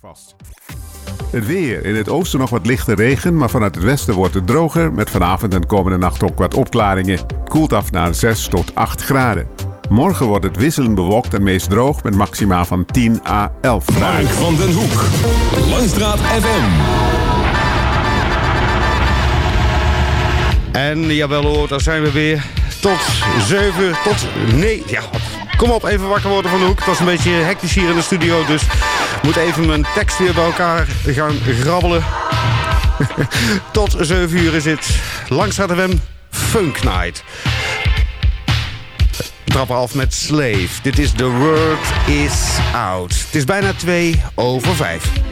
vast. Het weer. In het oosten nog wat lichte regen, maar vanuit het westen wordt het droger. Met vanavond en komende nacht ook wat opklaringen. Koelt af naar 6 tot 8 graden. Morgen wordt het wisselend bewolkt en meest droog met maxima van 10 à 11 graden. Mark van den Hoek. Langstraat FM. En jawel hoor, daar zijn we weer. Tot 7, tot... Nee, ja. Kom op, even wakker worden van de hoek. Het was een beetje hectisch hier in de studio, dus... Moet even mijn tekst weer bij elkaar gaan grabbelen. tot 7 uur is het Langstraat FM Funk Night. Trappen af met Slave. Dit is The Word Is Out. Het is bijna 2 over 5.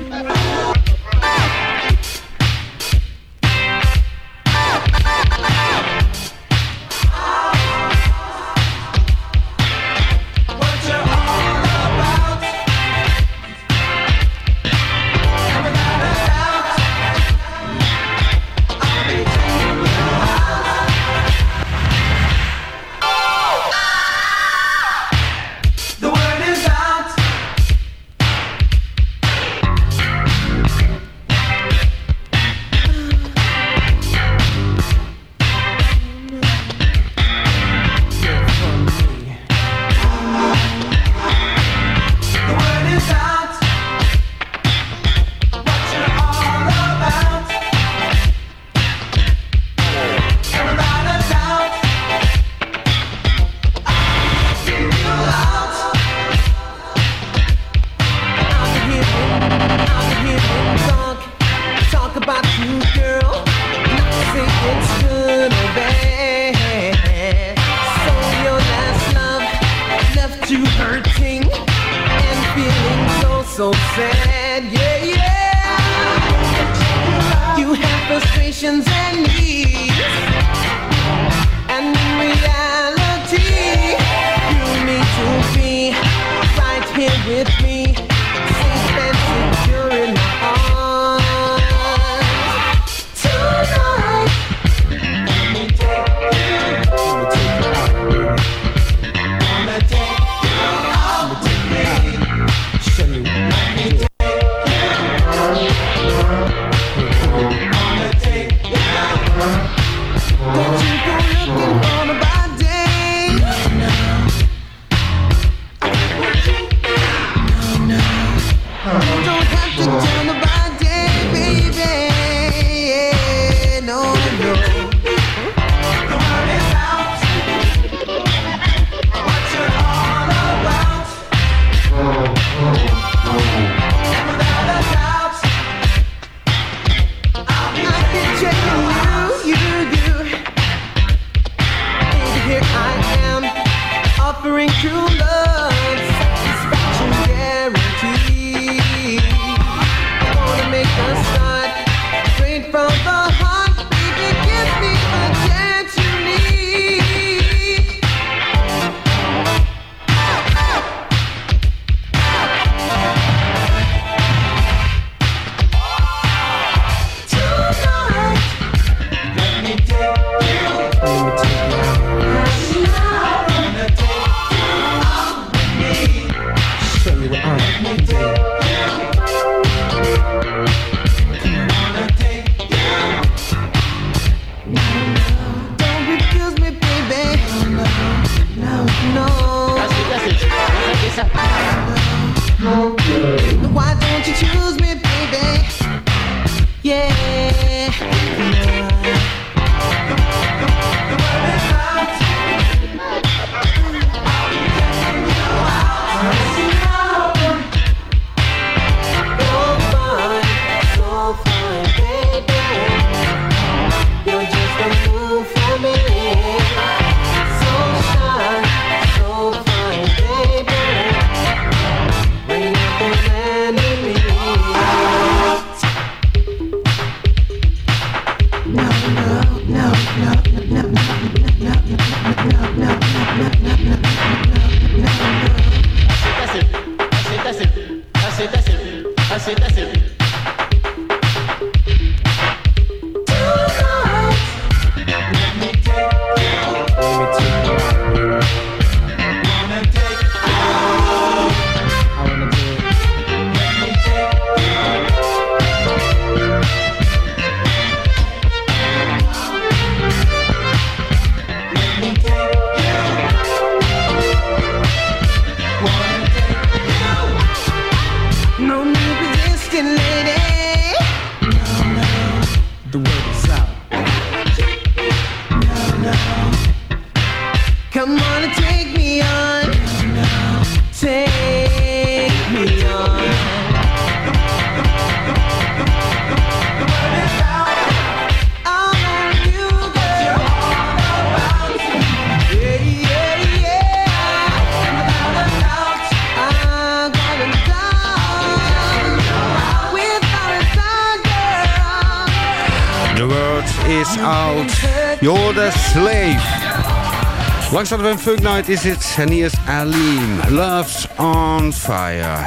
Amsterdam Funk Night is it? And here's Aleem. Love's on fire.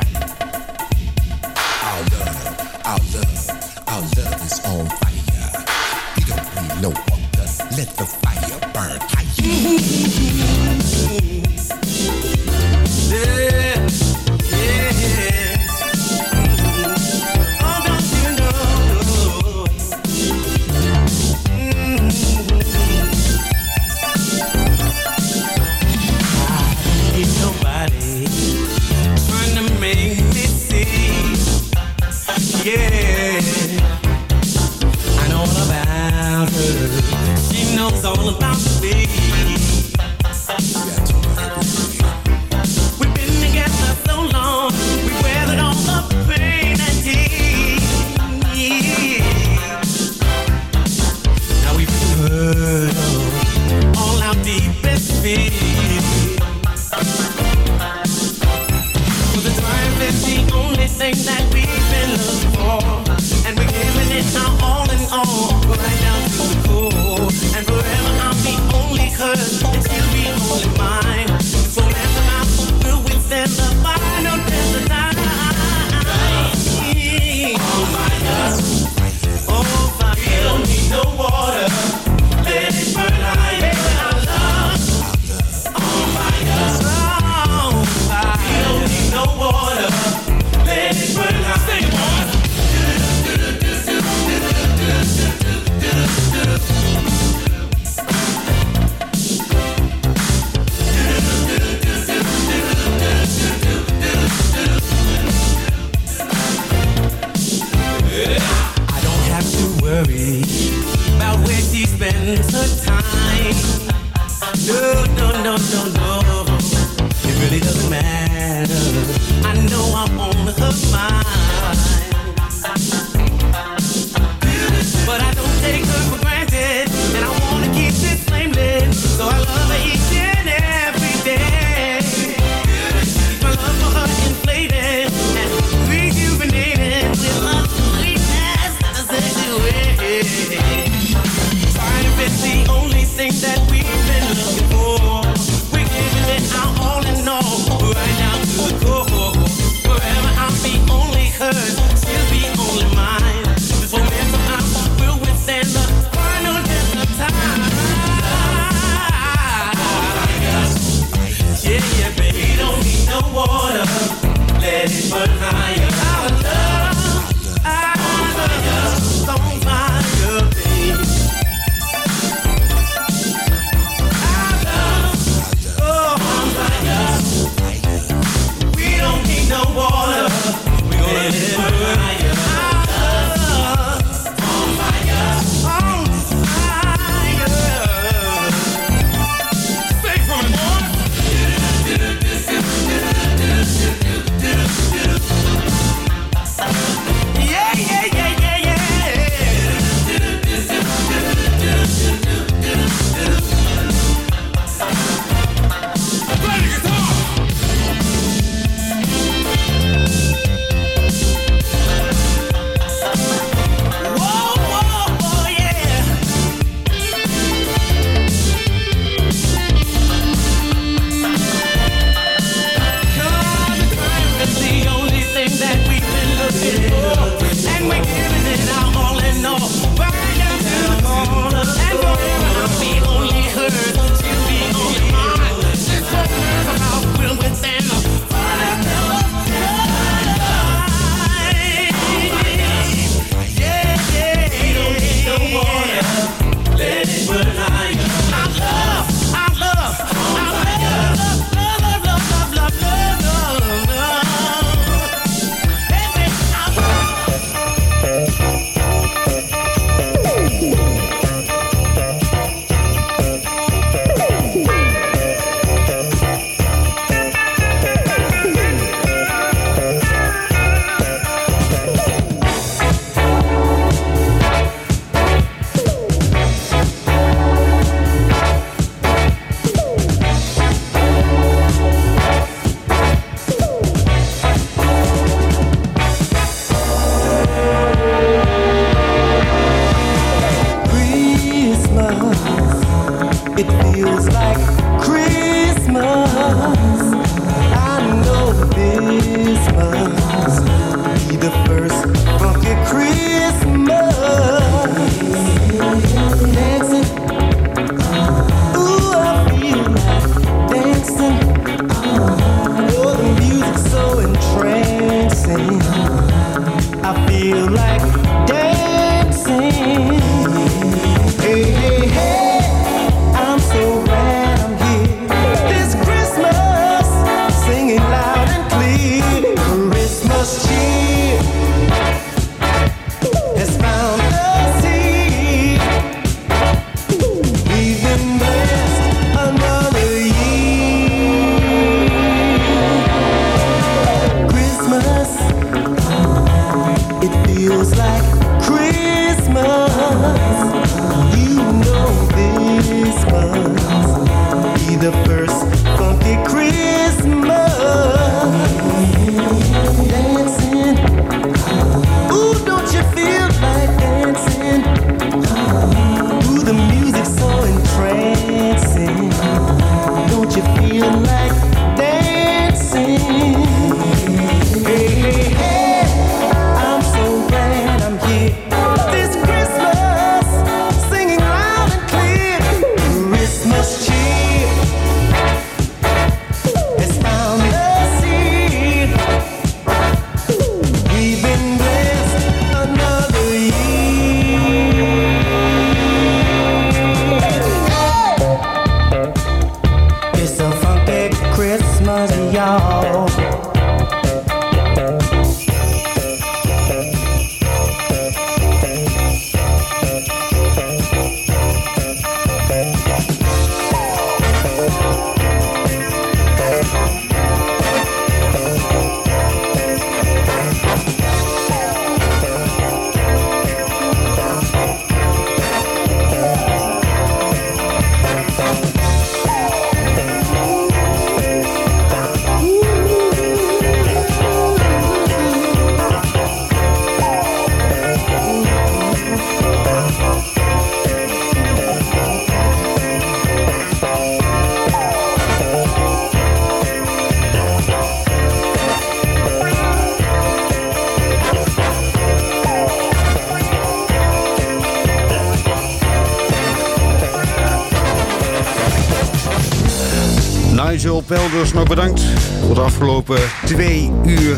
nog bedankt voor de afgelopen twee uur.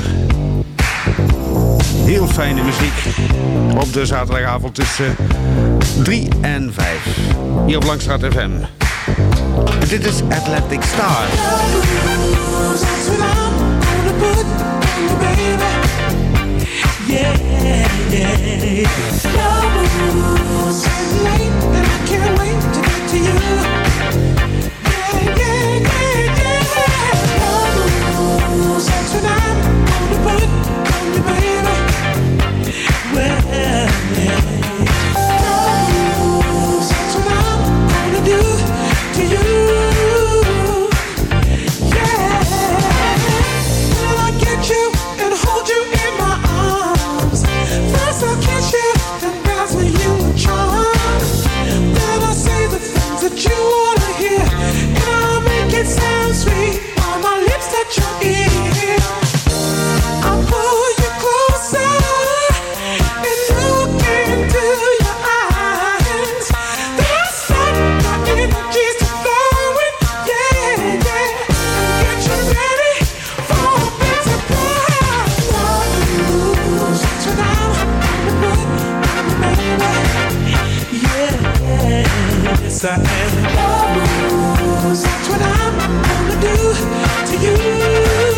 Heel fijne muziek op de zaterdagavond tussen 3 en 5. Hier op Langstraat FM. Dit is Atlantic Star. Yeah, yeah. yes I am. That's what I'm gonna do to you.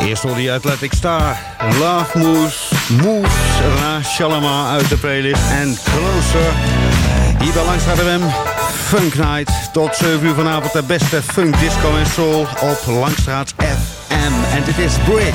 Eerst hoorde die Athletic Star, Love Moves, Moves, daarna Shalama uit de playlist en Closer. Hier bij Langs FM. Funk Night. Tot 7 uur vanavond de beste funk, disco en soul op Langstraat FM. En dit is Brick.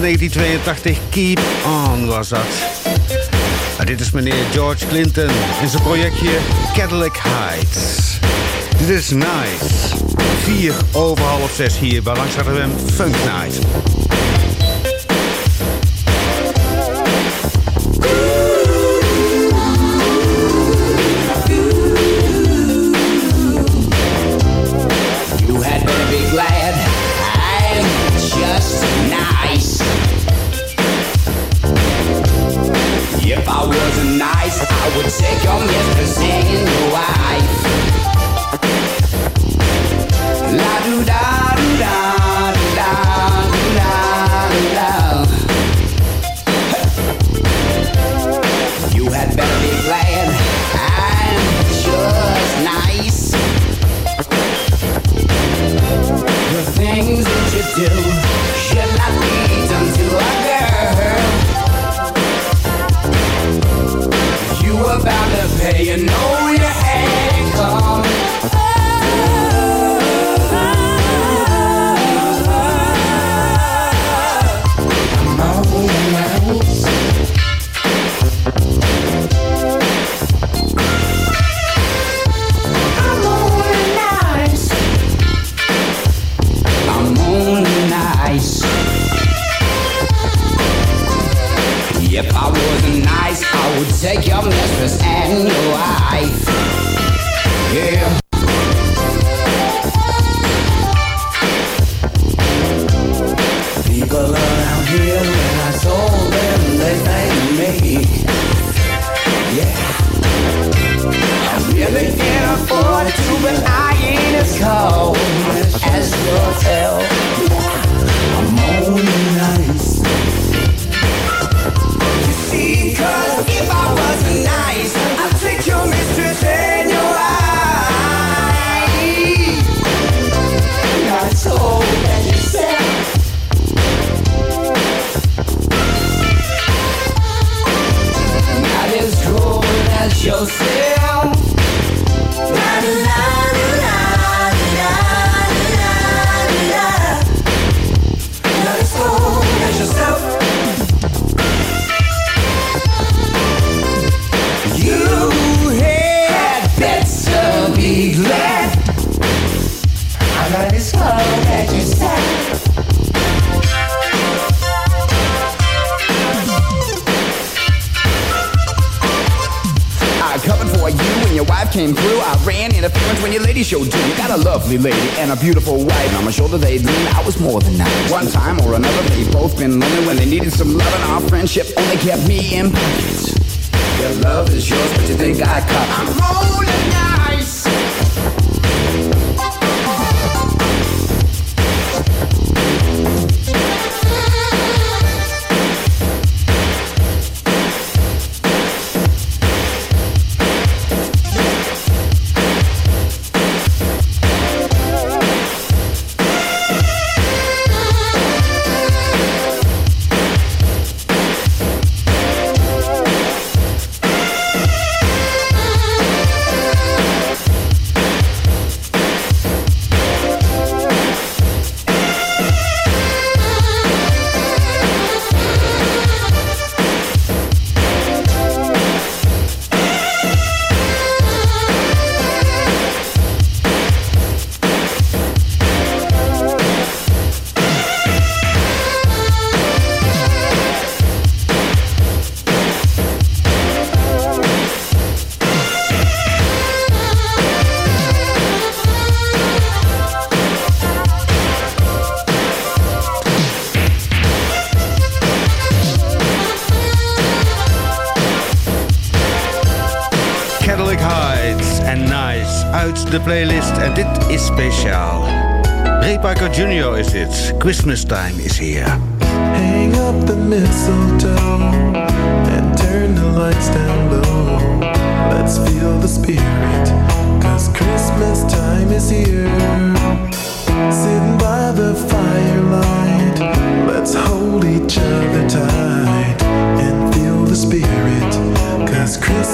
1982. Keep On was dat. Dit is meneer George Clinton en zijn projectje Cadillac Heights. Dit is nice. 4 over half 6 hier bij Langstraat Funk Night.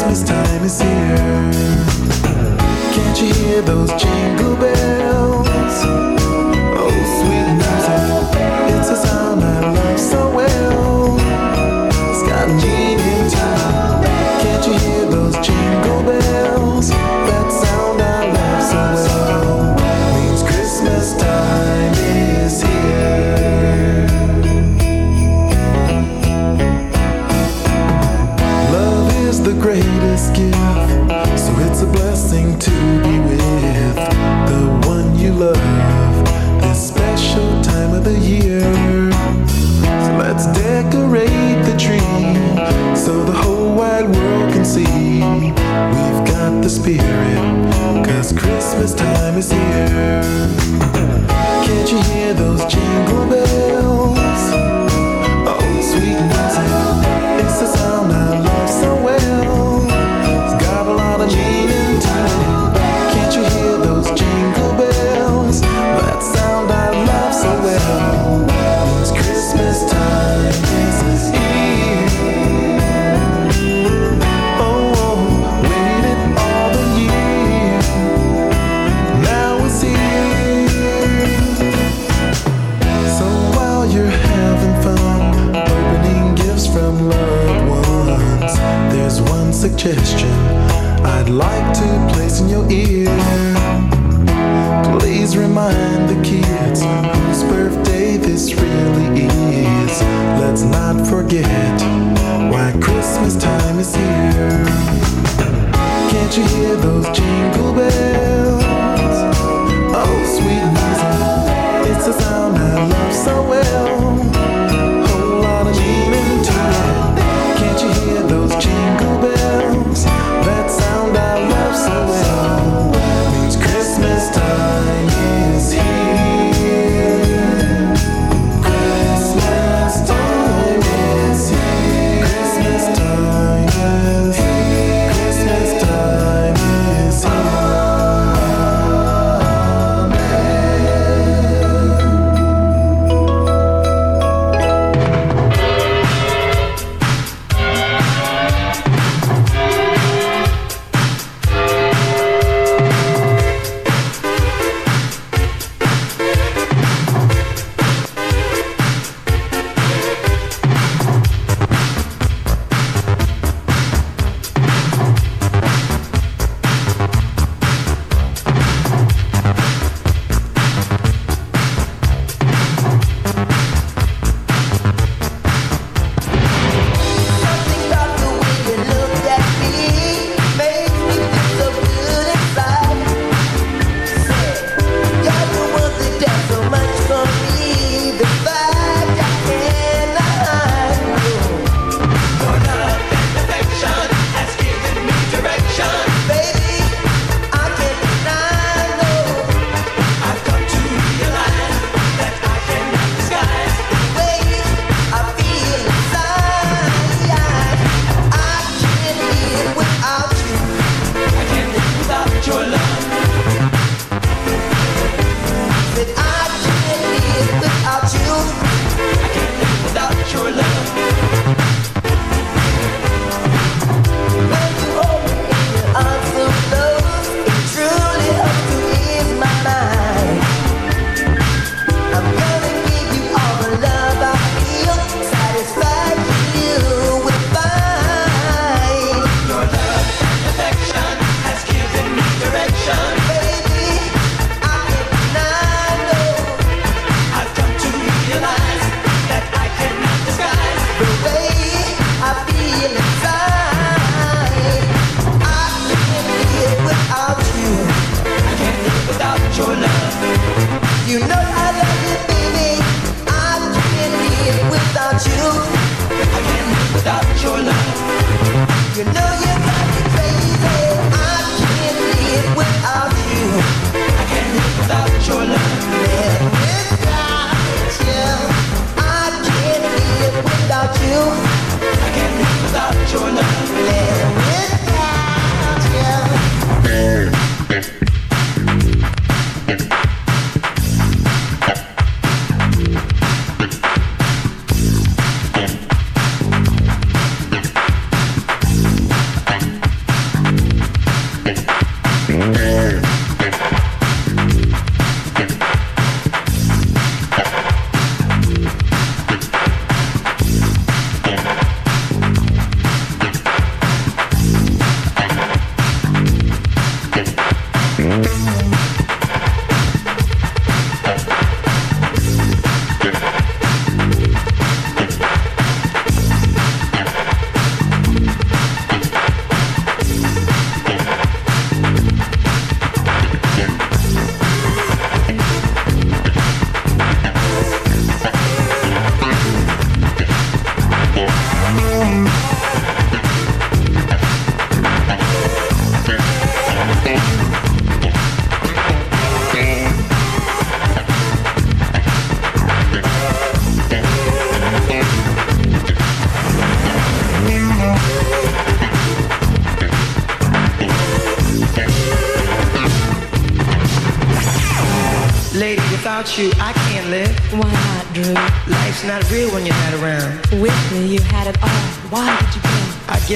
Christmas time is here. Can't you hear those jingle bells? the spirit, cause Christmas time is here. Can't you hear those jingle bells? Can't you hear those jingle bells? Oh, sweet music, it's a sound I love so well.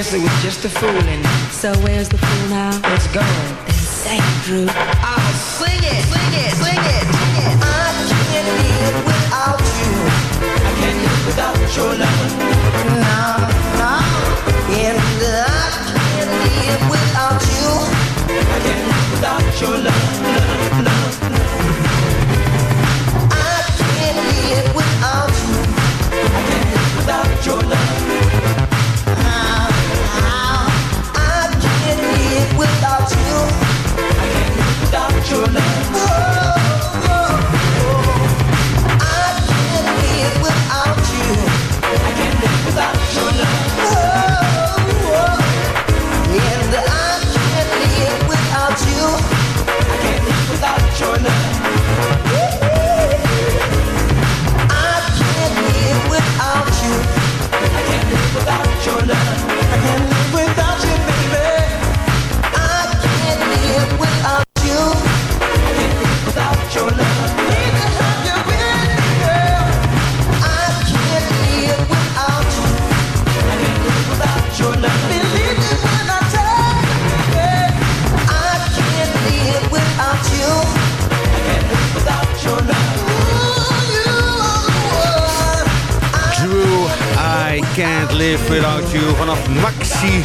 Guess it was just a fool in me. So where's the fool now? It's gone. Then say Drew. Your love. Live Without You vanaf Maxi.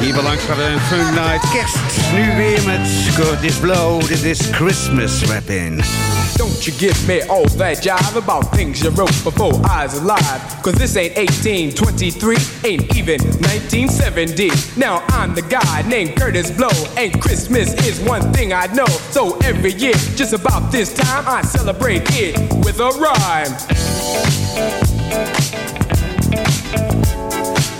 Hier bij Langstraat en Funk Night. Kerst, nu weer met Kurtis Blow. Dit is Christmas Rapping. Don't you give me all that jive about things you wrote before I was alive. Cause this ain't 1823, ain't even 1970. Now I'm the guy named Kurtis Blow, and Christmas is one thing I know. So every year, just about this time, I celebrate it with a rhyme.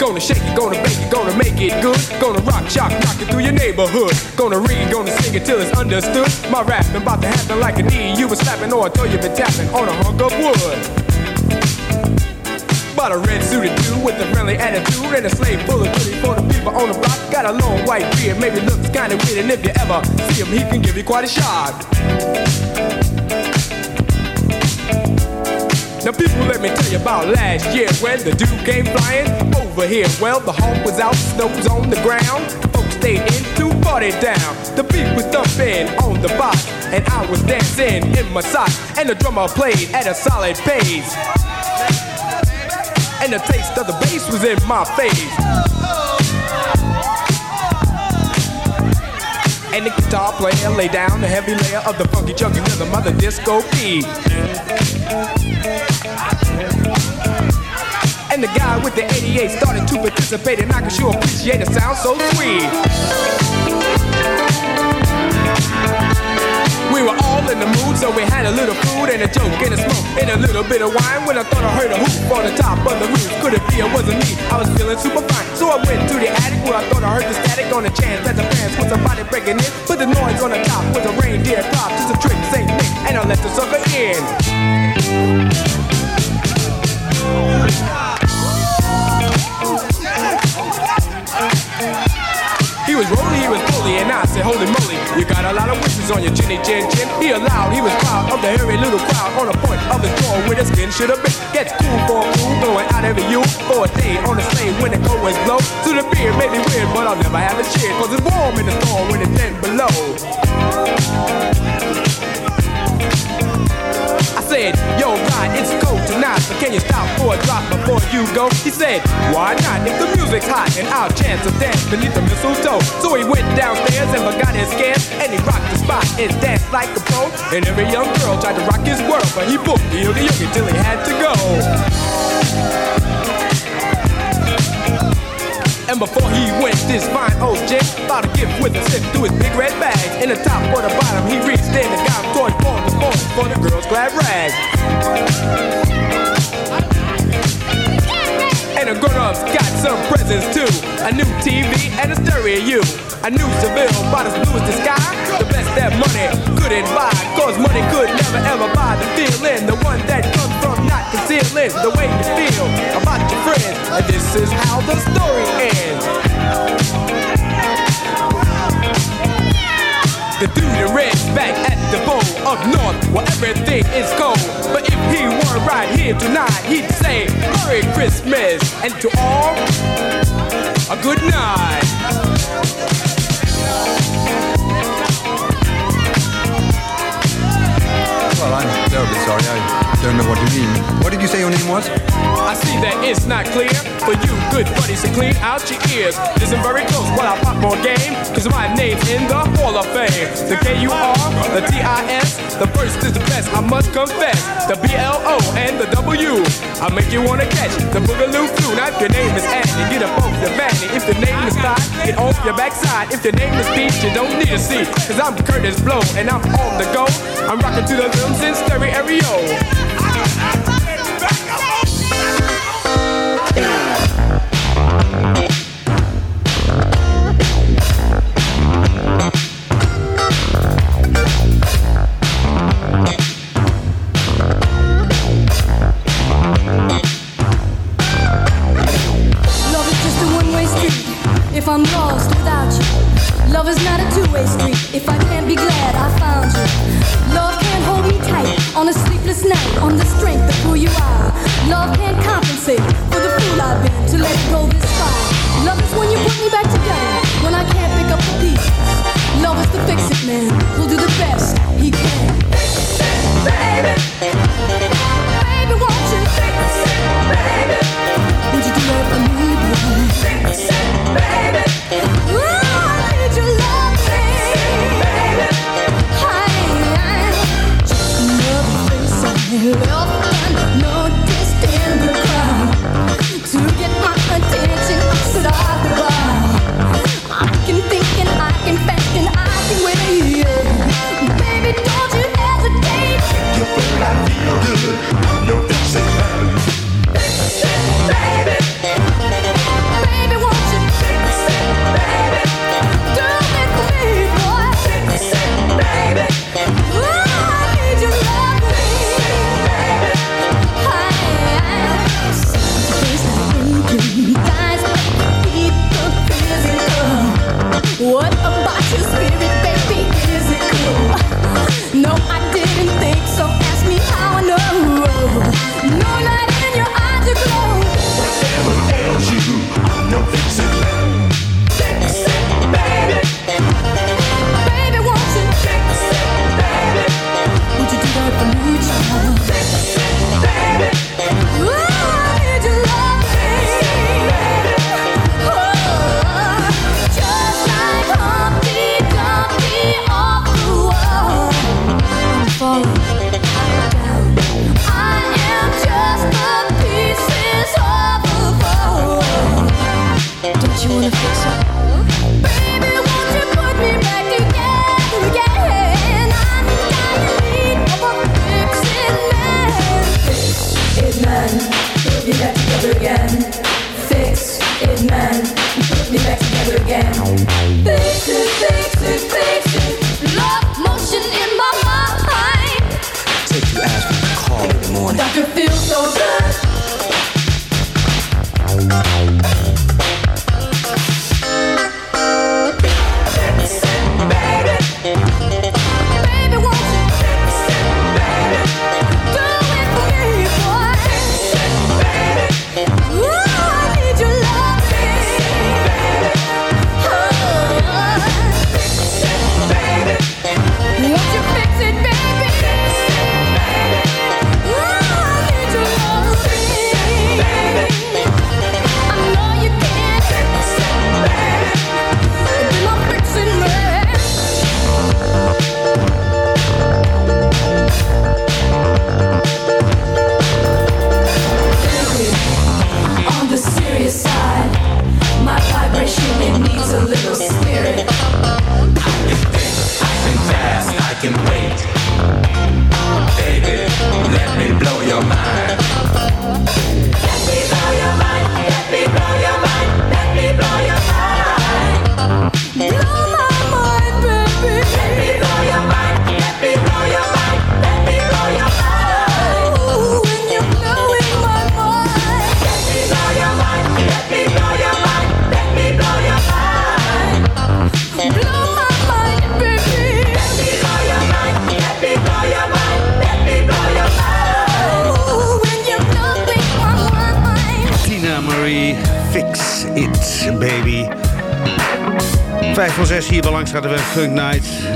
Gonna shake it, gonna bake it, gonna make it good. Gonna rock, shock, knock it through your neighborhood. Gonna read, gonna sing it till it's understood. My rapping about to happen like a knee. You was slapping or I thought you been tapping on a hunk of wood. Bought a red suited dude with a friendly attitude and a slave full of goodies for the people on the block. Got a long white beard, maybe looks kinda weird, and if you ever see him, he can give you quite a shock. Now people, let me tell you about last year when the dude came flying over here. Well, the hawk was out, snow was on the ground. Folks stayed in to party down. The beat was thumping on the box, and I was dancing in my socks. And the drummer played at a solid pace. And the taste of the bass was in my face. And the guitar player lay down the heavy layer of the funky chunky rhythm of the disco beat. And the guy with the 88 started to participate, and I can sure appreciate the sound so sweet. In the mood, so we had a little food and a joke and a smoke and a little bit of wine. When I thought I heard a hoop on the top of the roof, could it be it wasn't me? I was feeling super fine, so I went to the attic where I thought I heard the static on the chance that the fans was somebody breaking in. But the noise on the top was a reindeer drop, just a trick, Saint Nick, and I let the sucker in. He was rolling, he was and I said, holy moly, you got a lot of wishes on your chinny chin chin. He allowed, he was proud of the hairy little crowd on the point of the door where the skin should have been. Gets cool for a fool, going out every you for a day on the sleigh when the cold winds blow. To the beer may be weird, but I'll never have a cheer, cause it's warm in the storm when it's 10 below. I said, yo, God, it's cold tonight, but can you stop for a drop before you go? He said, why not? If the music's hot and I'll chance to dance beneath the mistletoe. So he went downstairs and forgot his scans, and he rocked the spot and danced like a pro. And every young girl tried to rock his world, but he booked the oogie till he had to go. And before he went, this fine old gent bought a gift with a slip through his big red bag. In the top or the bottom, he reached in and got toy for the for the girl's glad rag. And the grown-ups got some presents too. A new TV and a stereo. A new Seville, about as blue as the sky. The best that money couldn't buy. Cause money could never ever buy the feeling. The one that comes from not concealing the way you feel about your friends. And this is how the story ends. It's the dude red back at the bowl of north where everything is cold. But if he were right here tonight, he'd say Merry Christmas and to all a good night. Well, I'm terribly sorry. I don't know what you mean. What did you say your name was? I see that it's not clear for you, good buddies, to so clean out your ears. It isn't very close while I pop more game, cause my name's in the Hall of Fame. The K-U-R, the T-I-S, the first is the best, I must confess. The B-L-O and the W. I make you wanna catch the Boogaloo flu. Now if your name is Andy, get up off your fanny. If your name is Todd, get off your backside. If your name is Peach, you don't need a seat, cause I'm Kurtis Blow and I'm on the go. I'm rocking to the limbs in stereo. Yeah.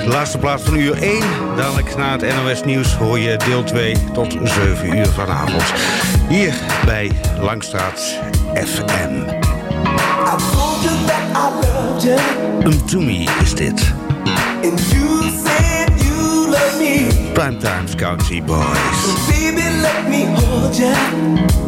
Night. Laatste plaats van uur 1. Dadelijk na het NOS Nieuws hoor je deel 2 tot 7 uur vanavond. Hier bij Langstraat FM. I told you that I loved you, Um to me is dit. and you said you love me. Primetime's County Boys. Baby, let me hold you.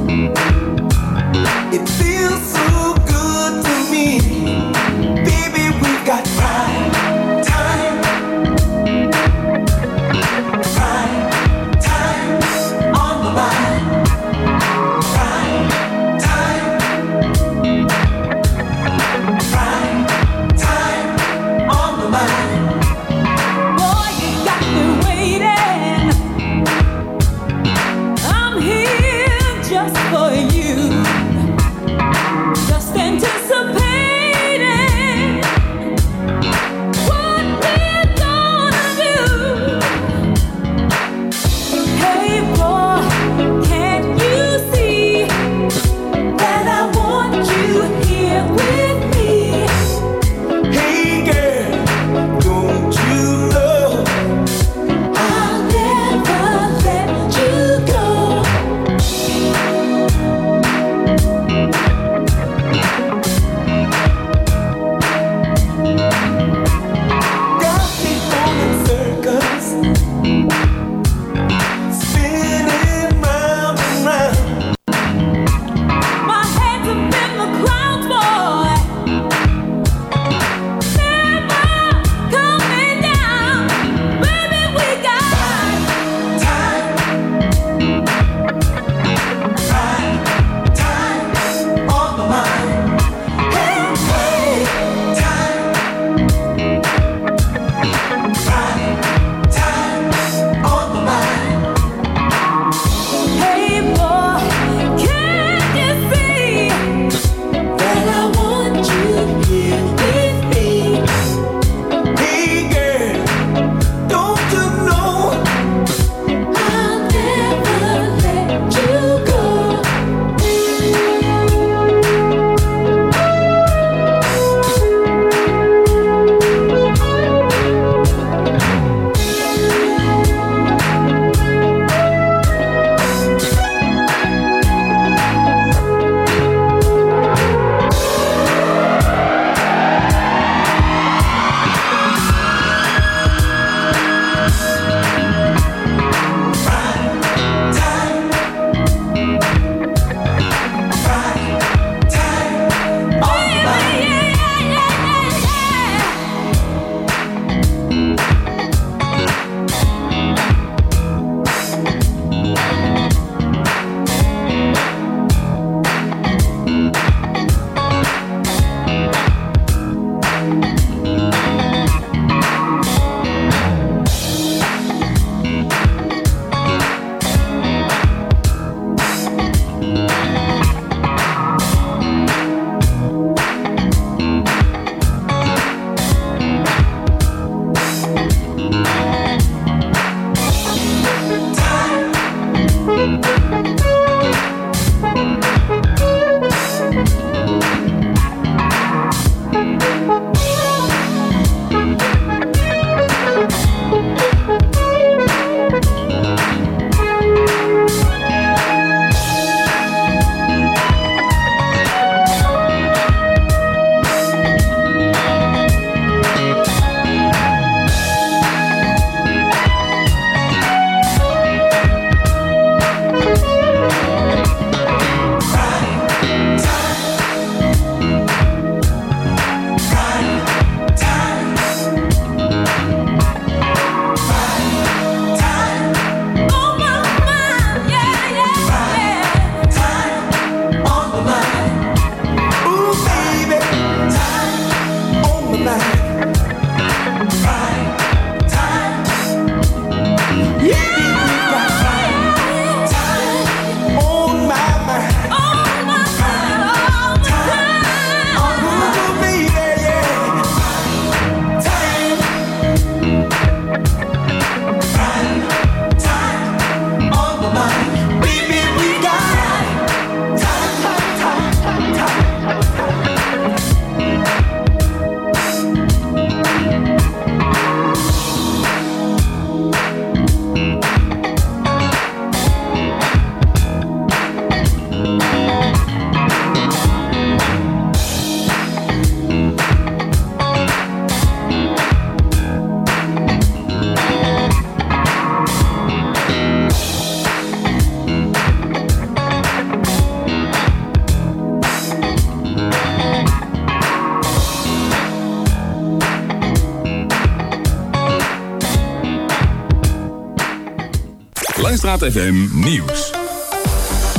FM Nieuws.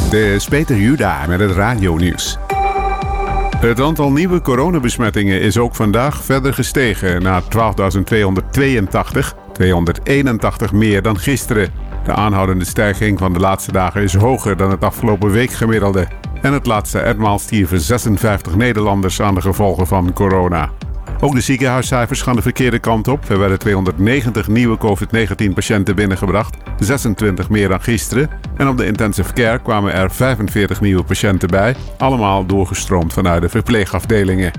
Dit is Peter Juda met het radionieuws. Het aantal nieuwe coronabesmettingen is ook vandaag verder gestegen naar 12.282, 281 meer dan gisteren. De aanhoudende stijging van de laatste dagen is hoger dan het afgelopen week gemiddelde. En het laatste etmaal stierven 56 Nederlanders aan de gevolgen van corona. Ook de ziekenhuiscijfers gaan de verkeerde kant op. Er werden 290 nieuwe COVID-19-patiënten binnengebracht, 26 meer dan gisteren. En op de intensive care kwamen er 45 nieuwe patiënten bij, allemaal doorgestroomd vanuit de verpleegafdelingen.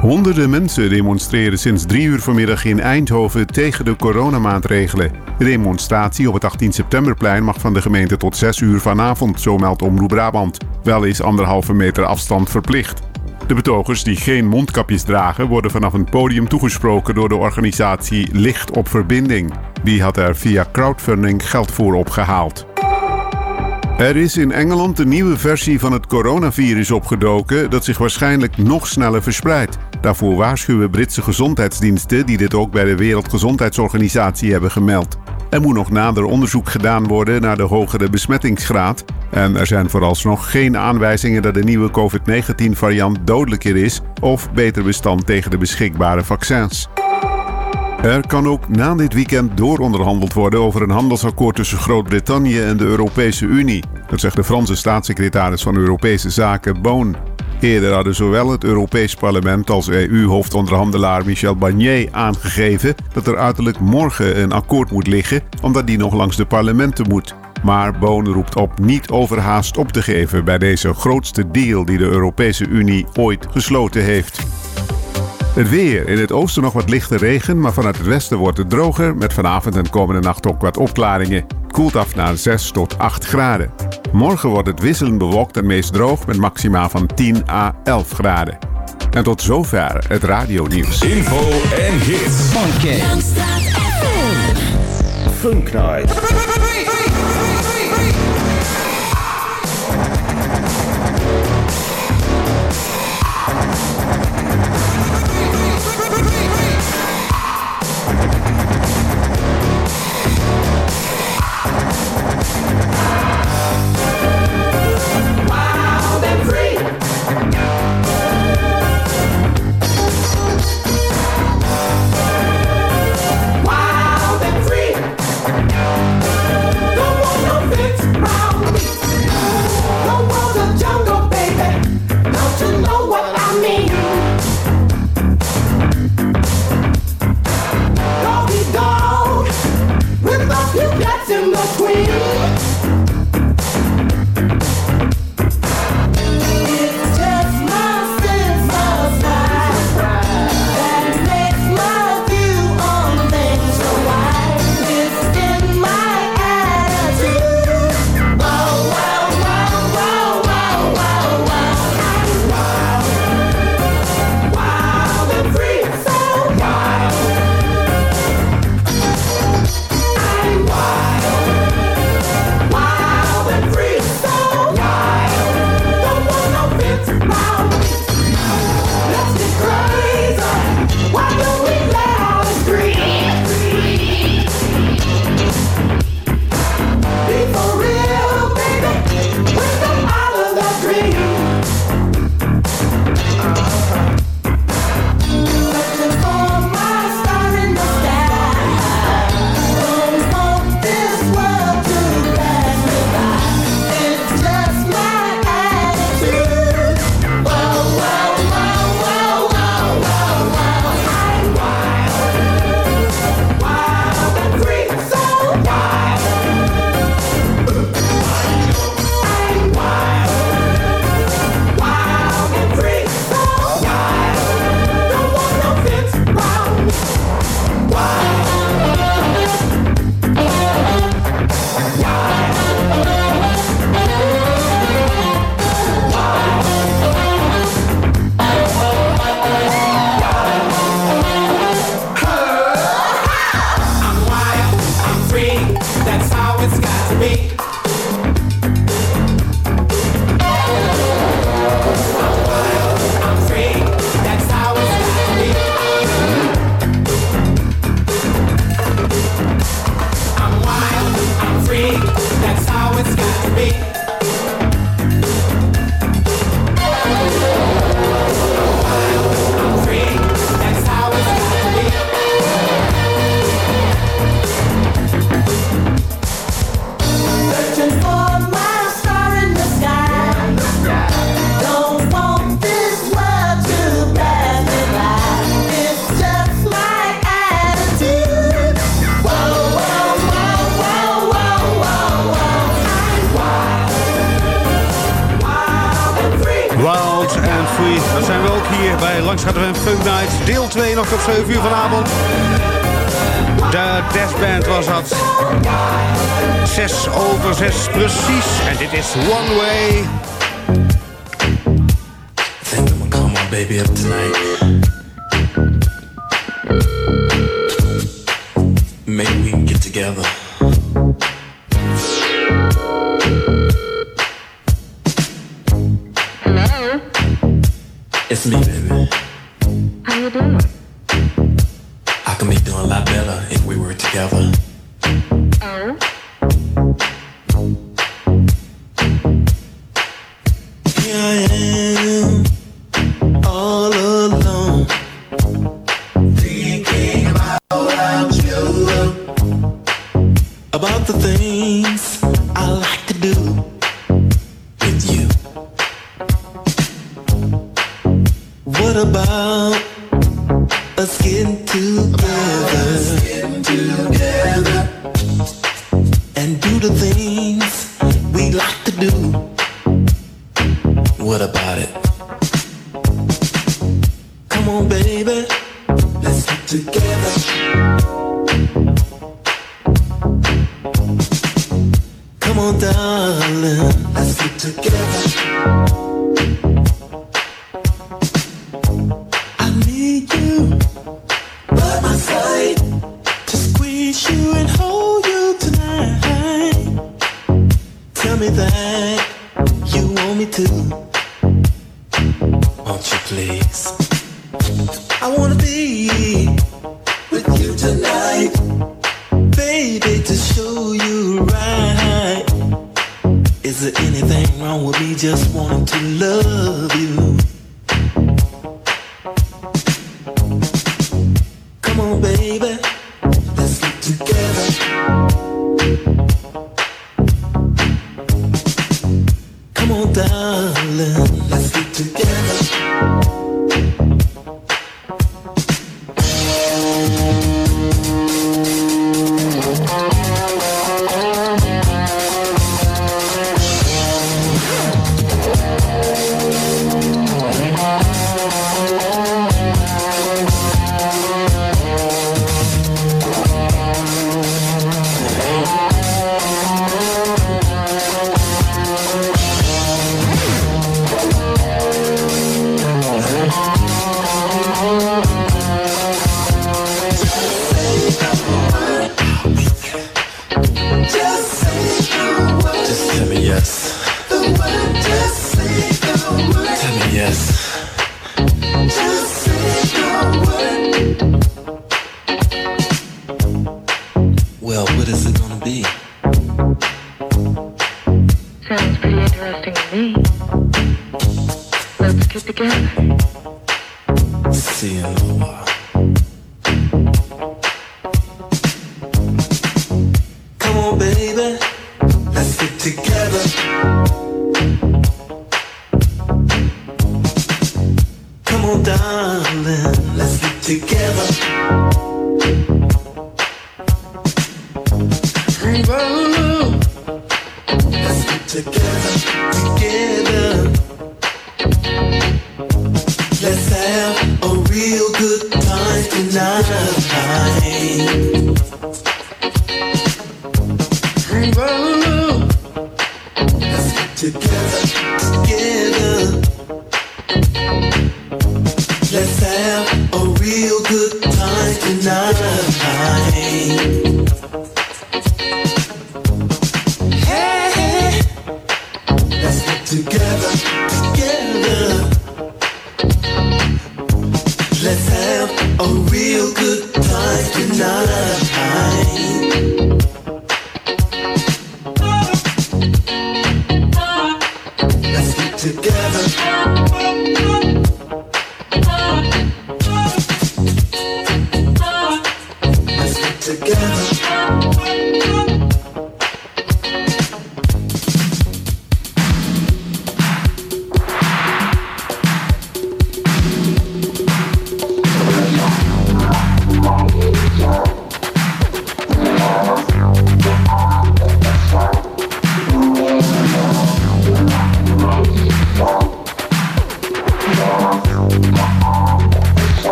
Honderden mensen demonstreren sinds drie uur vanmiddag in Eindhoven tegen de coronamaatregelen. De demonstratie op het 18 septemberplein mag van de gemeente tot 6 uur vanavond, zo meldt Omroep Brabant. Wel is anderhalve meter afstand verplicht. De betogers die geen mondkapjes dragen worden vanaf een podium toegesproken door de organisatie Licht op Verbinding. Die had er via crowdfunding geld voor opgehaald. Er is in Engeland een nieuwe versie van het coronavirus opgedoken dat zich waarschijnlijk nog sneller verspreidt. Daarvoor waarschuwen Britse gezondheidsdiensten die dit ook bij de Wereldgezondheidsorganisatie hebben gemeld. Er moet nog nader onderzoek gedaan worden naar de hogere besmettingsgraad. En er zijn vooralsnog geen aanwijzingen dat de nieuwe COVID-19-variant dodelijker is of beter bestand tegen de beschikbare vaccins. Er kan ook na dit weekend dooronderhandeld worden over een handelsakkoord tussen Groot-Brittannië en de Europese Unie. Dat zegt de Franse staatssecretaris van Europese Zaken, Boon. Eerder hadden zowel het Europees Parlement als EU-hoofdonderhandelaar Michel Barnier aangegeven dat er uiterlijk morgen een akkoord moet liggen, omdat die nog langs de parlementen moet. Maar Boon roept op niet overhaast op te geven bij deze grootste deal die de Europese Unie ooit gesloten heeft. Het weer. In het oosten nog wat lichte regen, maar vanuit het westen wordt het droger. Met vanavond en komende nacht ook wat opklaringen. Het koelt af naar 6 tot 8 graden. Morgen wordt het wisselend bewolkt en meest droog met maxima van 10 à 11 graden. En tot zover het radionieuws. Info en hits. Funky. Funk Night.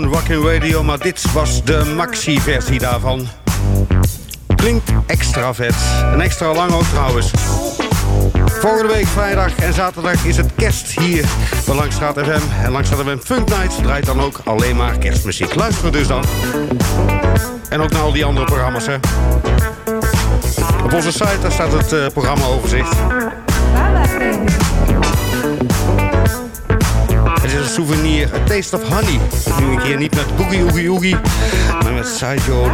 Down Rockin' Radio, maar dit was de maxi-versie daarvan. Klinkt extra vet. En extra lang ook trouwens. Volgende week vrijdag en zaterdag is het kerst hier bij Langstraat FM. En Langstraat FM Funk Night draait dan ook alleen maar kerstmuziek. Luister dus dan. En ook naar al die andere programma's, hè. Op onze site staat het eh, programmaoverzicht. programma overzicht. souvenir A Taste of Honey. Nu een keer niet met Boogie Oogie Oogie, maar met Saijo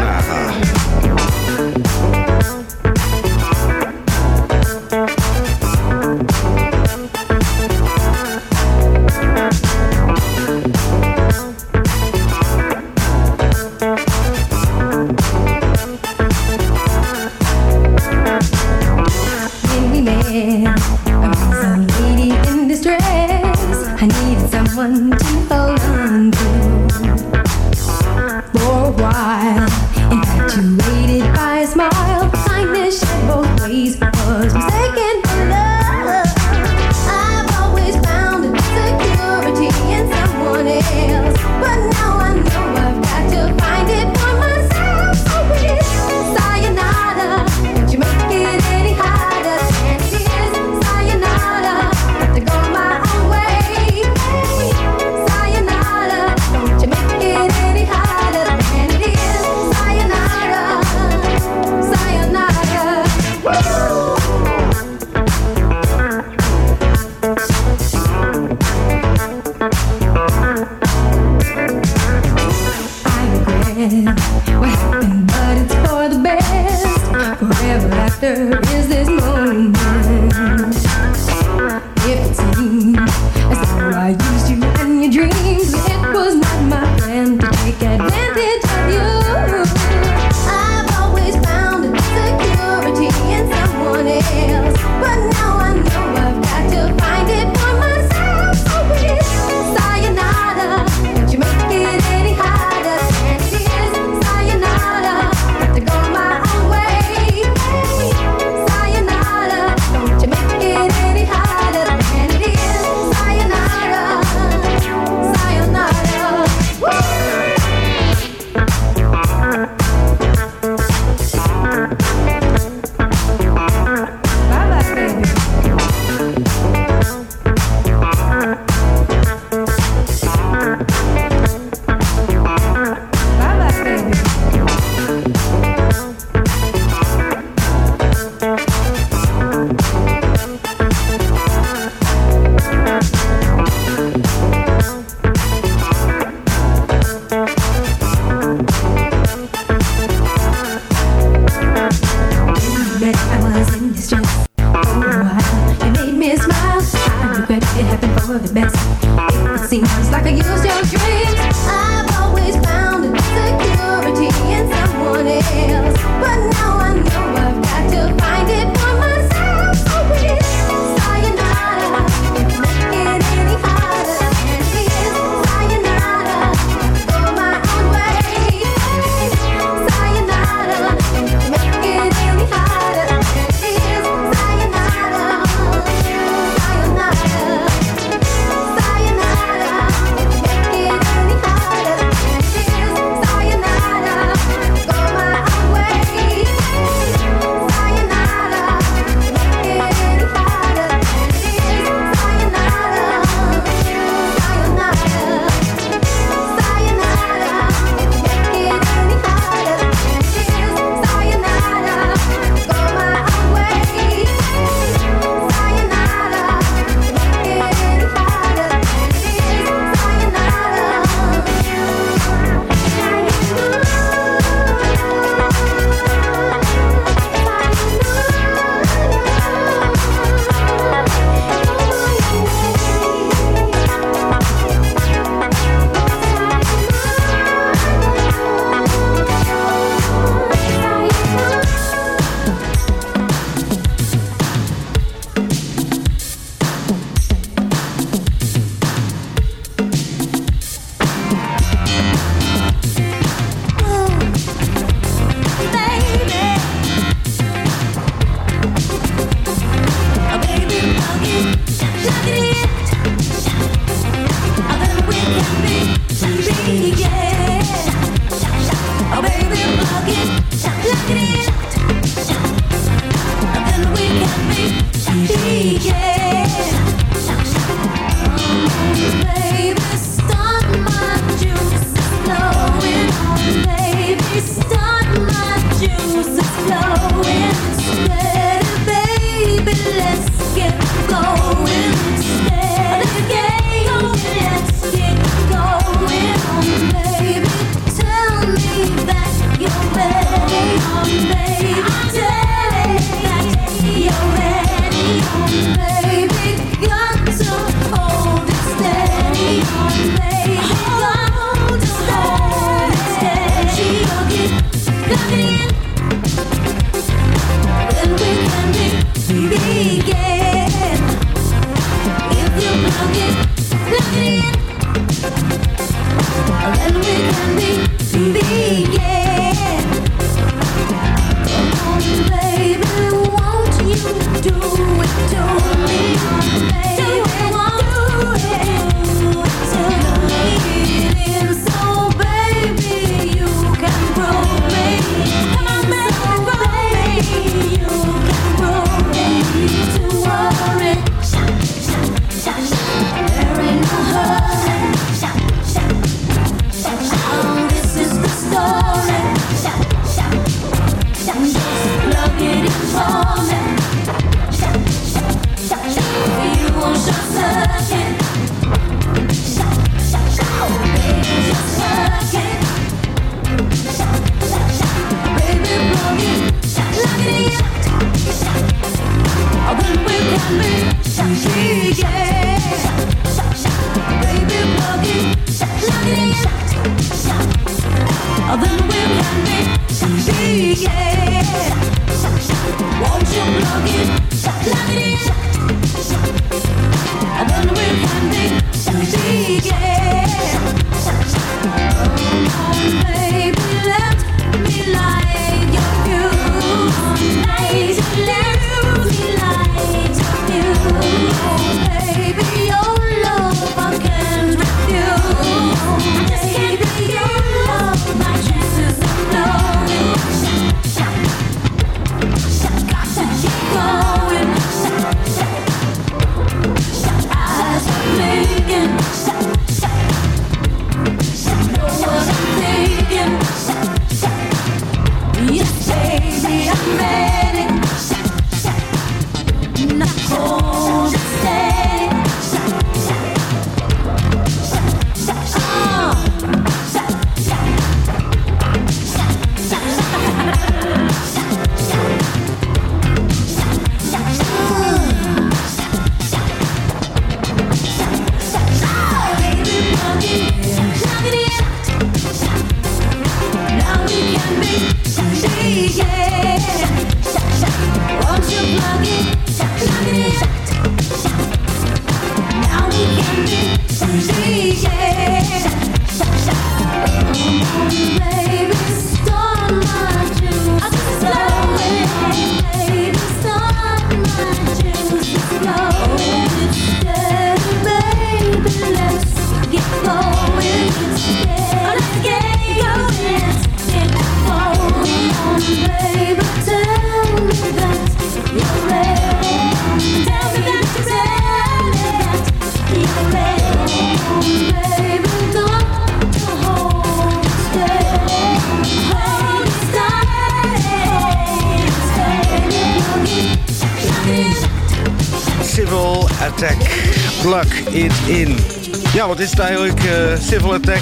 wat is het eigenlijk? Eh, Civil Attack.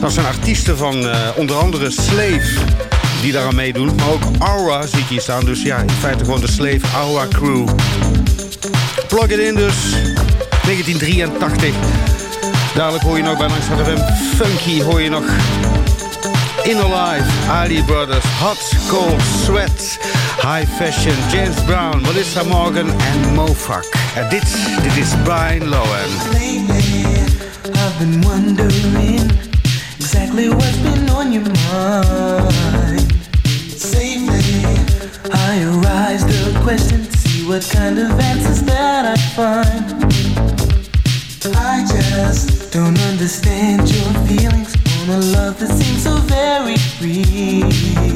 Dat zijn artiesten van eh, onder andere Slave die daaraan meedoen. Maar ook Aura zie ik hier staan. Dus ja, in feite gewoon de Slave Aura Crew. Plug it in dus. 1983. Dadelijk hoor je nog bij Langs HFM Funky. Hoor je nog Inner Life, Ali Brothers, Hot Cold Sweat, High Fashion, James Brown, Melissa Morgan en Mofak. En dit, dit is Brian Lowen. been wondering exactly what's been on your mind. Safely, I arise the question, see what kind of answers that I find. I just don't understand your feelings on a love that seems so very real.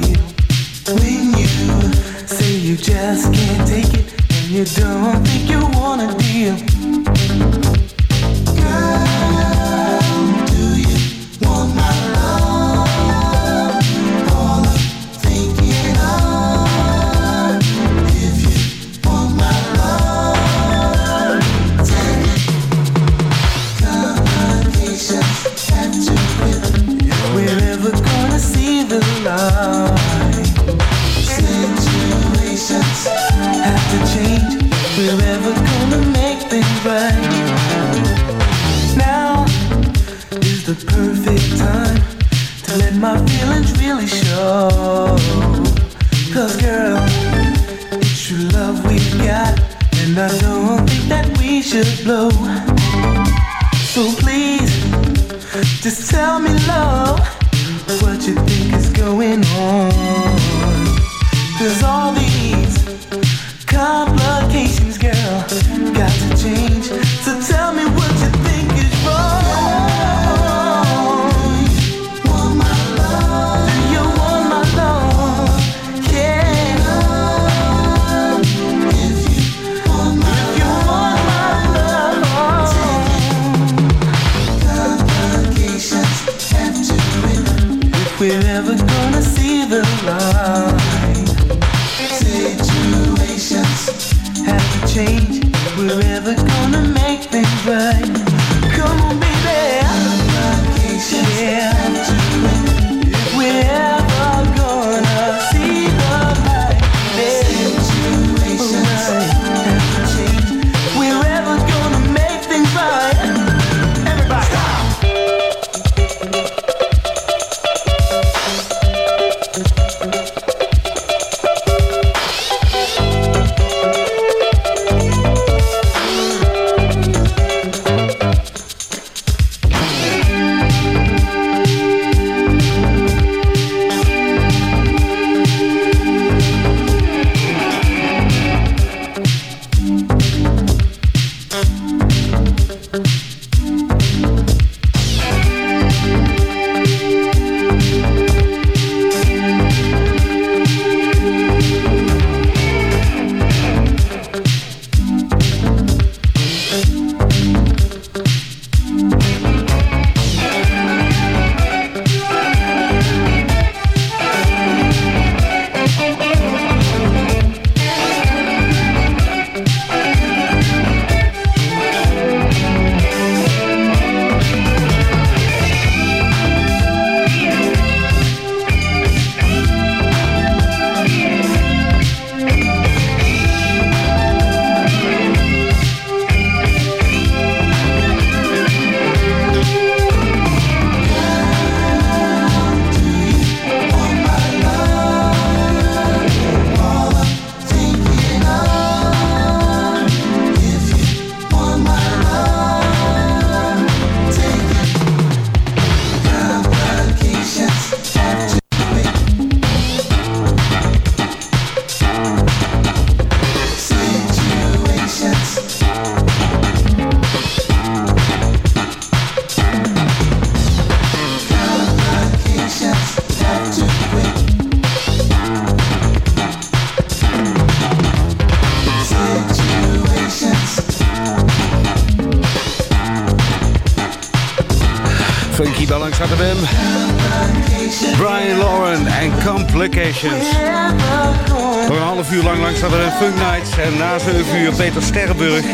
met Peter Sterrenburg.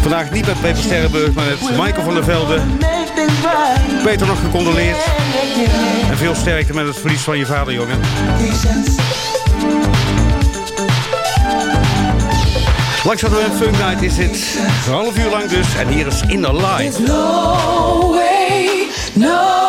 Vandaag niet met Peter Sterrenburg, maar met Michael van der Velde. Peter nog gecondoleerd. En veel sterkte met het verlies van je vader, jongen. Langs hadden we een funk night is het Een half uur lang dus. En hier is In The Light. no way, no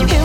you in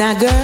Now, girl.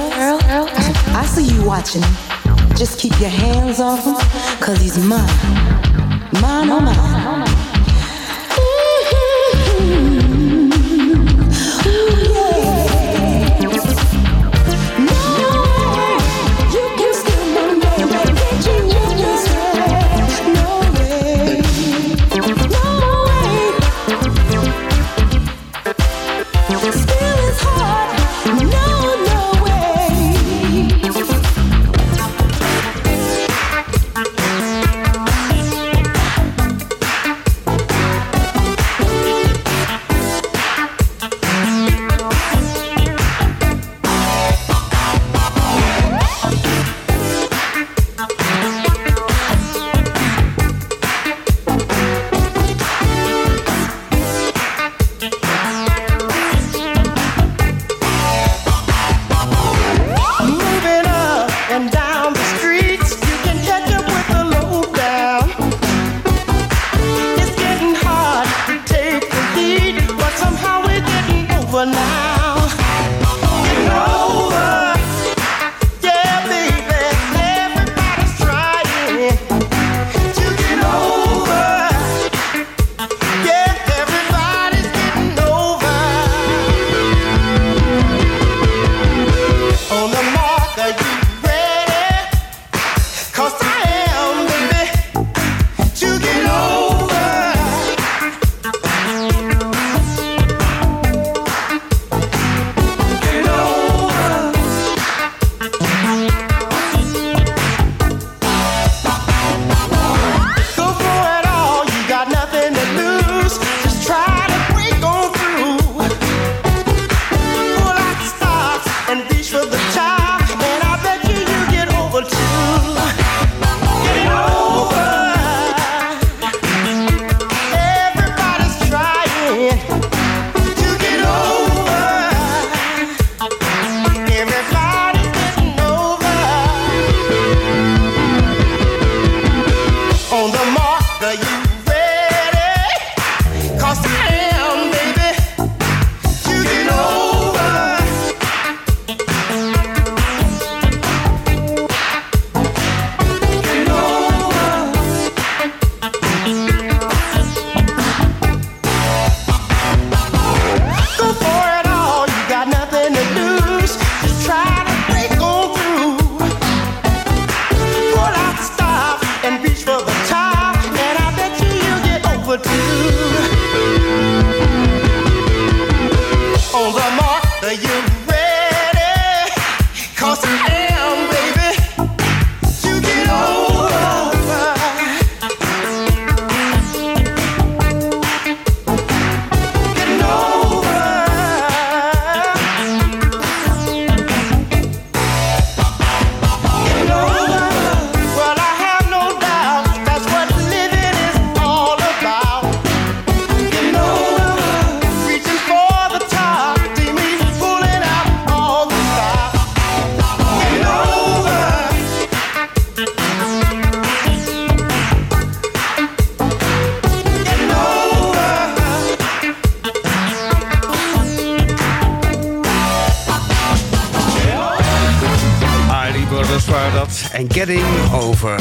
en Getting Over.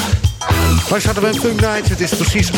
Wij zaten bij Funk Night. Het is precies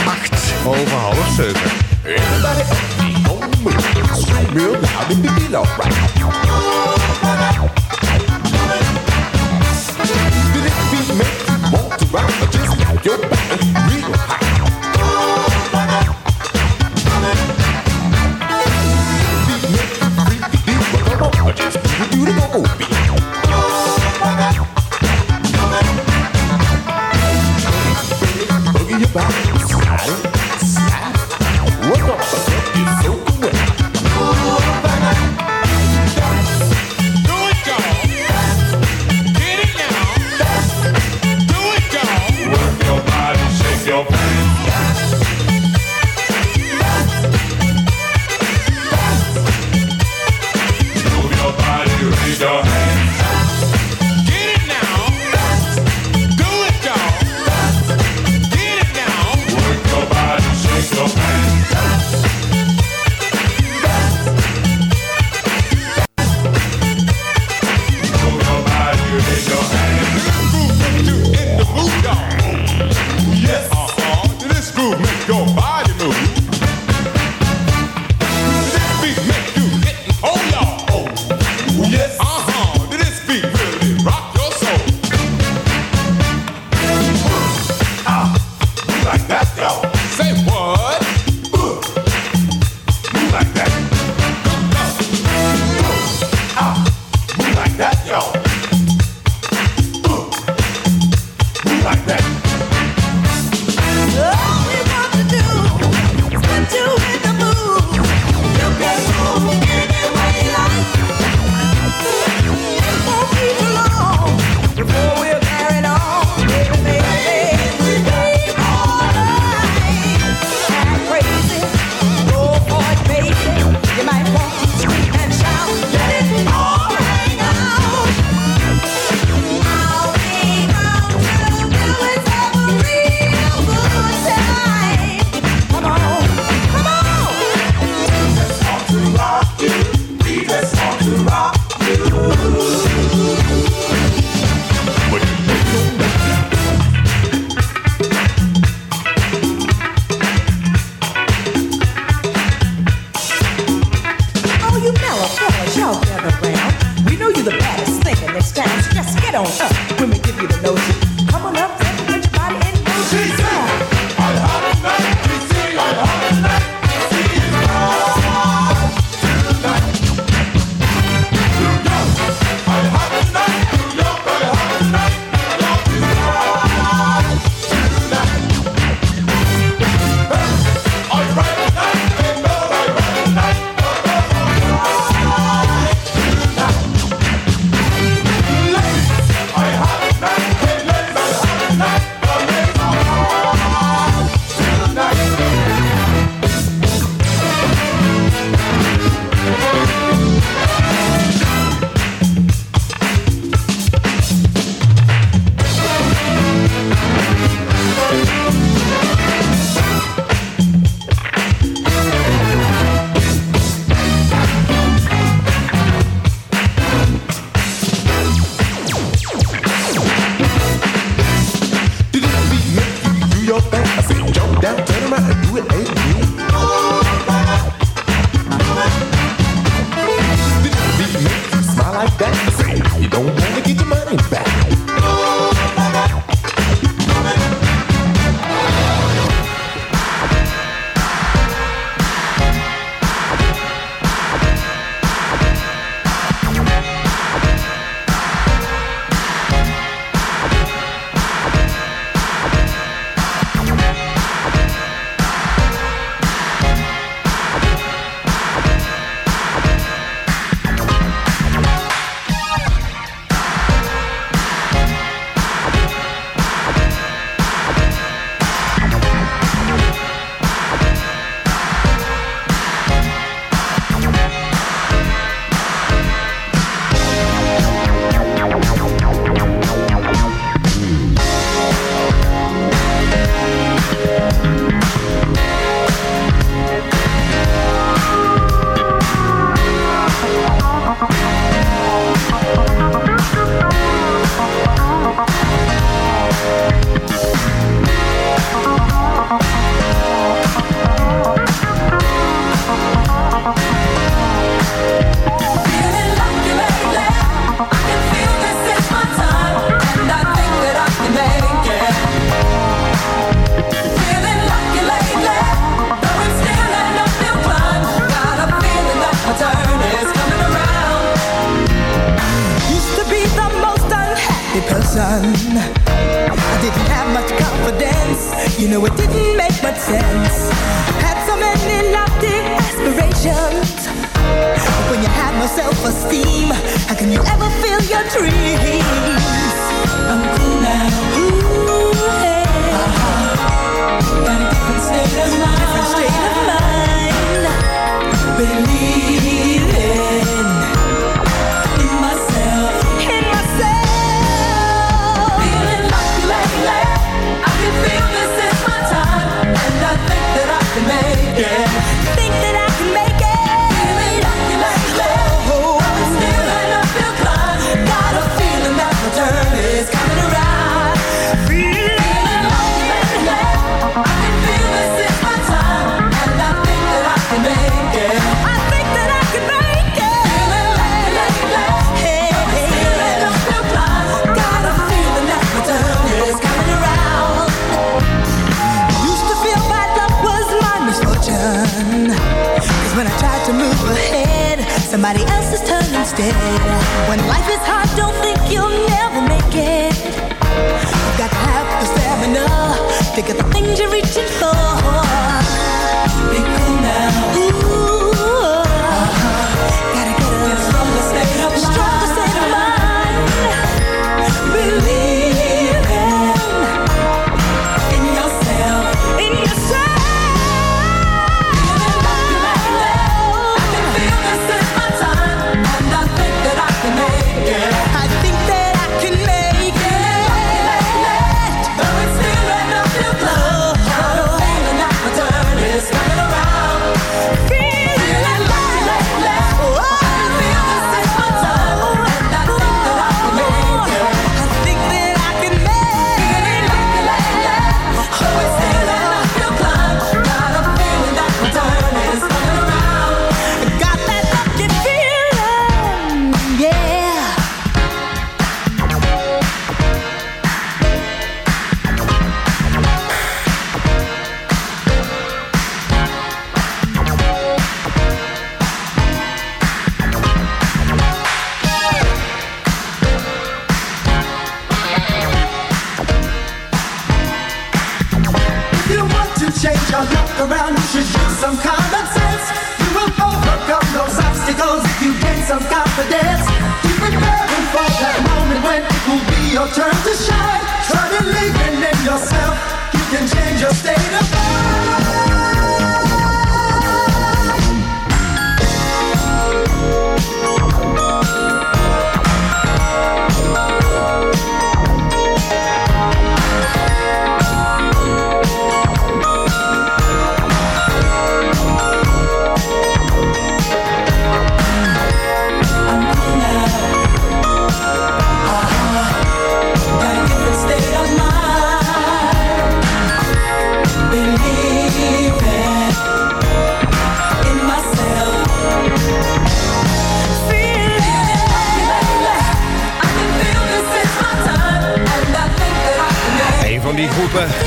change your luck around. You should use some common sense. You will overcome those obstacles if you gain some confidence. Keep preparing for that moment when it will be your turn to shine. Try believing in yourself. You can change your state of mind.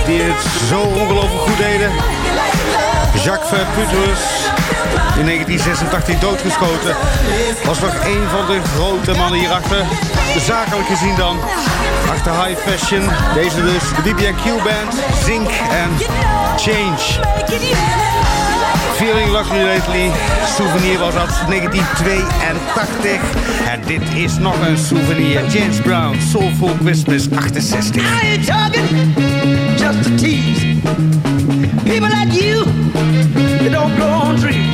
die het zo ongelooflijk goed deden. Jacques Verputrus, in 1986 doodgeschoten. Was nog een van de grote mannen hierachter. Zakelijk gezien dan. Achter High Fashion. Deze dus, de BBQ Band, Zink en Change. Feeling Luxury Lately. Souvenir was dat 1982. En dit is nog een souvenir. James Brown, Soulful Christmas 68. Talking? Just a tease. People like you, they don't grow on trees.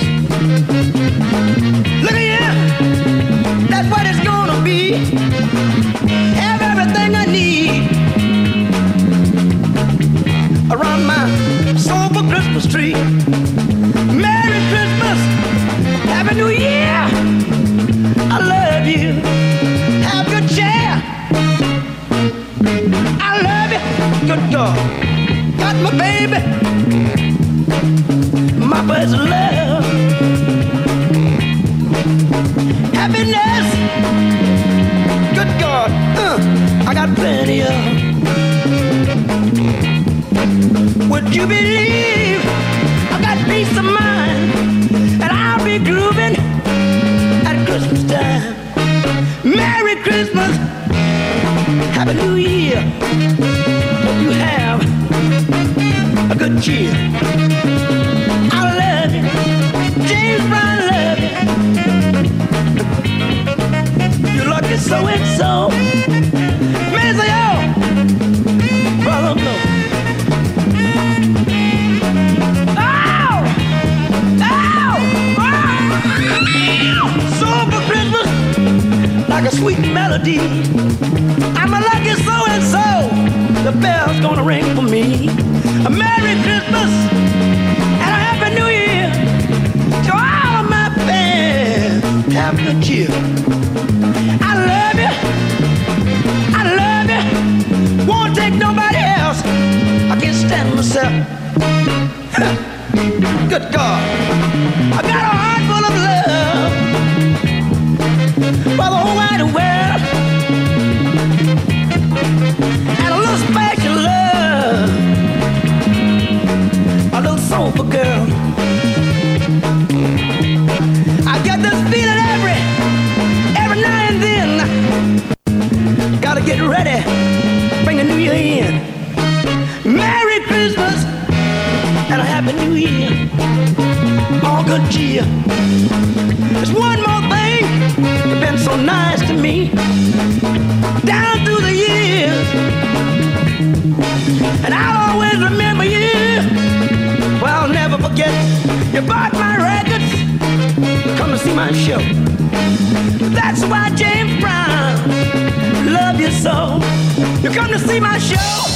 always left. I'm a lucky so and so. The bell's gonna ring for me. A Merry Christmas and a Happy New Year to all of my fans. Have a cheer. I love you. I love you. Won't take nobody else. I can't stand myself. Good God. I got all good cheer. There's one more thing that's been so nice to me down through the years, and I'll always remember you. Well, I'll never forget you bought my records. Come to see my show. That's why James Brown love you so. You come to see my show.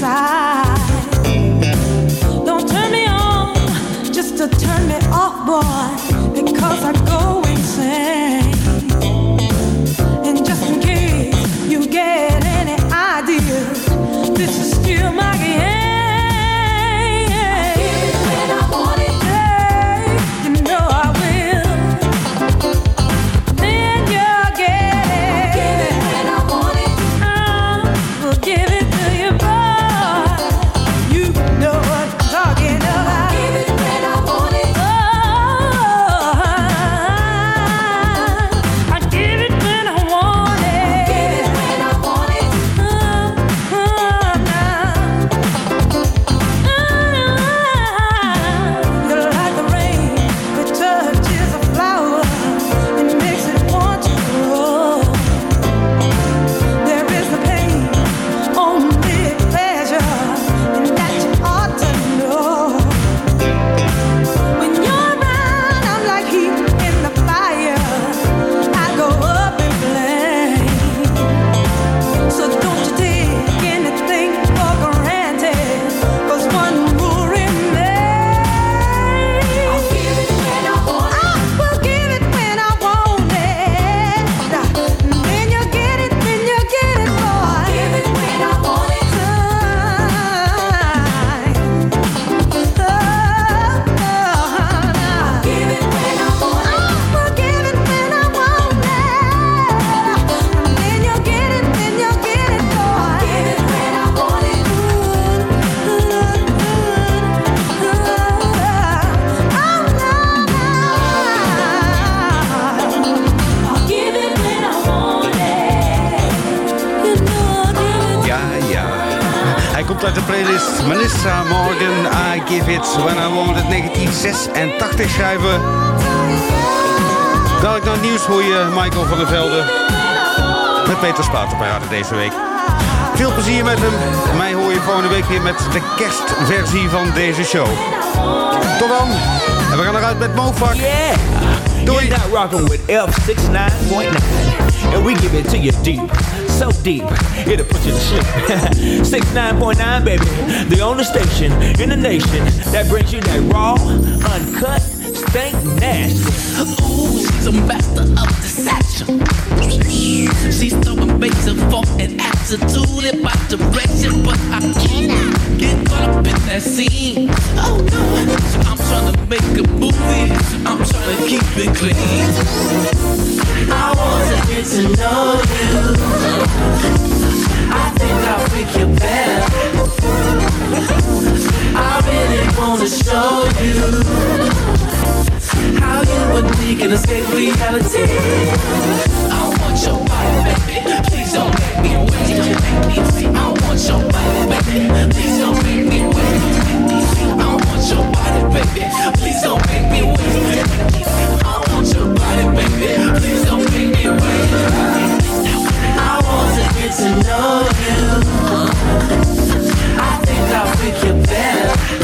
inside. Don't turn me on just to turn me off, boy, schrijven. Dadelijk naar het nieuws hoor je Michael van der Velde. Met Peter Spatenparade deze week. Veel plezier met hem. Mij hoor je volgende week weer met de kerstversie van deze show. Tot dan. En we gaan eruit met Mofak. Yeah. You're now rocking with F69.9. And we give it to you deep. So deep, it'll put you to sleep. 69.9, baby. The only station in the nation that brings you that raw, uncut, stank nasty. Ooh, she's a master of deception. She's throwing bass and funk and attitude in my direction, but I cannot get caught up in that scene. Oh no, I'm trying to make a movie. I'm trying to keep it clean. I want to get to know you. I think I'll freak you better. I really wanna show you how you and me can escape reality. I want your body, baby. Please don't make me wait. I want your body, baby. Please don't make me wait. I want your body, baby. Please don't make me wait. I want your body, baby. Please don't make me wait. I want to get to know you. I think I'll freak you better.